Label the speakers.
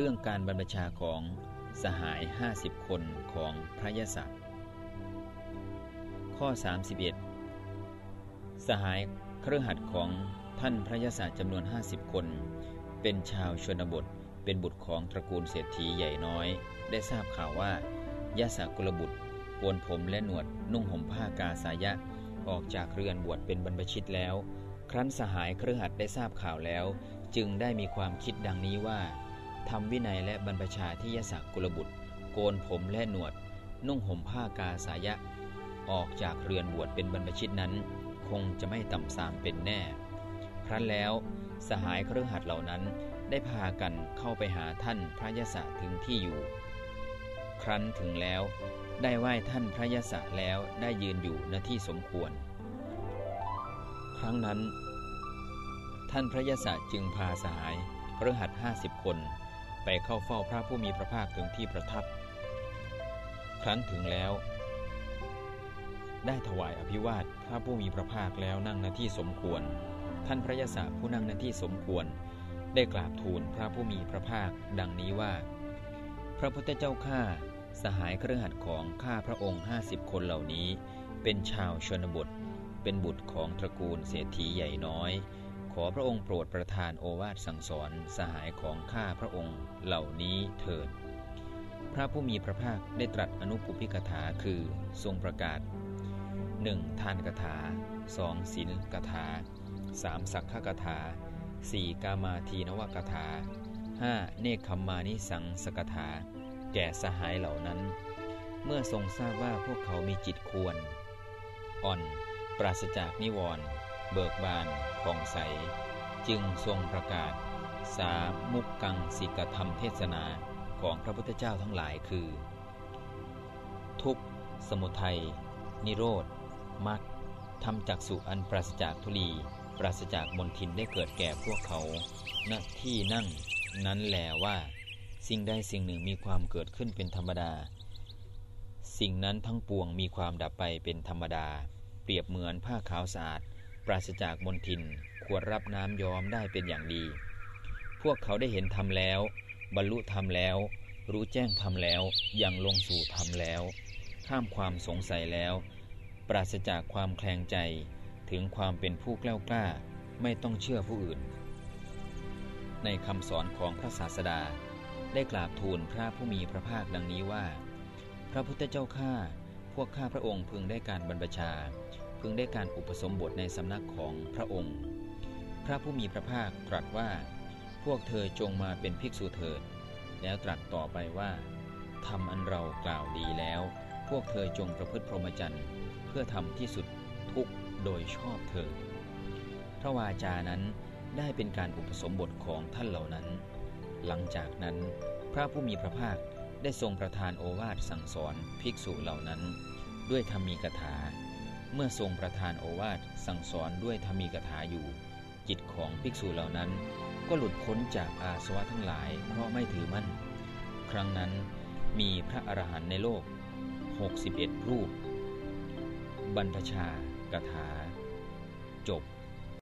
Speaker 1: เรื่องการบรรพชาของสหาย 50 คนของพระยศักดิ์ข้อ 31 สหายเครือขัดของท่านพระยศจำนวน 50 คน เป็นชาวชนบท เป็นบุตรของตระกูลเศรษฐีใหญ่น้อย ได้ทราบข่าวว่ายะสากุลบุตรโกนผมและหนวดนุ่งห่มผ้ากาสายะ ออกจากเรือนบวชเป็นบรรพชิตแล้ว ครั้นสหายเครือขัดได้ทราบข่าวแล้ว จึงได้มีความคิดดังนี้ว่า ทำวินัยและบรรพชาที่ยะสากุลบุตร โกนผมและหนวด นุ่งห่มผ้ากาสายะ ออกจากเรือนบวชเป็นบรรพชิตนั้น คงจะไม่ต่ำสามเป็นแน่ ครั้นแล้วสหายเครือขัดเหล่านั้นได้พากันเข้าไปหาท่านพระยศถึงที่อยู่ ครั้นถึงแล้วได้ไหว้ท่านพระยศแล้วได้ยืนอยู่ณที่สมควร ครั้งนั้น ท่านพระยศจึงพาสหายเครือขัดห้าสิบคน ไปเข้าเฝ้าพระผู้มีพระภาคถึงที่ประทับ ครั้นถึงแล้ว ได้ถวายอภิวาทพระผู้มีพระภาคแล้วนั่งณที่สมควร ท่านพระยศผู้นั่งณที่สมควร ได้กราบทูลพระผู้มีพระภาค ดังนี้ว่า พระพุทธเจ้าข้าสหายเครือขัดของข้าพระองค์ห้าสิบคนเหล่านี้ เป็นชาวชนบท เป็นบุตรของตระกูลเศรษฐีใหญ่น้อย อพระองค์โปรดประทานโอวาทสั่งสอนสหายของข้าพระองค์เหล่านี้เถิด พระผู้มีพระภาคได้ตรัสอนุปุพิกถาคือทรงประกาศ 1. ทานกถา 2. ศีลกถา 3. สักขกถา 4. กามาทีนวกถา 5. เนคขมมานิสังสกถา แก่สหายเหล่านั้น เมื่อทรงทราบว่าพวกเขามีจิตควร อ่อน ปราศจากนิวรณ์ เบิกบานผ่องใส จึงทรงประกาศ สามุกกังสิกธรรมเทศนาของพระพุทธเจ้าทั้งหลายคือ ทุกสมุทัย นิโรธมรรคทำจักสุอันปราศจากทุลี ปราศจากมนทินได้เกิดแก่พวกเขาณที่นั่ง นั้นแหลว่า สิ่งใดสิ่งหนึ่งมีความเกิดขึ้นเป็นธรรมดา สิ่งนั้นทั้งปวงมีความดับไปเป็นธรรมดา เปรียบเหมือนผ้าขาวสะอาด ปราศจากมนทินควรรับน้ำย้อมได้เป็นอย่างดี พวกเขาได้เห็นธรรมแล้ว บรรลุธรรมแล้ว รู้แจ้งธรรมแล้วยังลงสู่ธรรมแล้ว ข้ามความสงสัยแล้ว ปราศจากความแคลงใจถึงความเป็นผู้กล้ากล้าไม่ต้องเชื่อผู้อื่น ในคำสอนของพระศาสดาได้กราบทูลพระผู้มีพระภาคดังนี้ว่า พระพุทธเจ้าข้าพวกข้าพระองค์พึงได้การบรรพชา พึงได้การอุปสมบทในสำนักของพระองค์ พระผู้มีพระภาคตรัสว่า พวกเธอจงมาเป็นภิกษุเถิด แล้วตรัสต่อไปว่าทำอันเรากล่าวดีแล้ว พวกเธอจงประพฤติพรหมจรรย์ เพื่อทำที่สุดทุกโดยชอบเธอ พระวาจานั้นได้เป็นการอุปสมบทของท่านเหล่านั้น หลังจากนั้น พระผู้มีพระภาคได้ทรงประทานโอวาทสั่งสอนภิกษุเหล่านั้น ด้วยธรรมีกถา เมื่อทรงประทานโอวาทสั่งสอนด้วยธรรมีกถาอยู่ จิตของภิกษุเหล่านั้น ก็หลุดพ้นจากอาสวะทั้งหลายเพราะไม่ถือมั่น ครั้งนั้นมีพระอรหันต์ในโลก 61 รูป บรรพชากถา จบ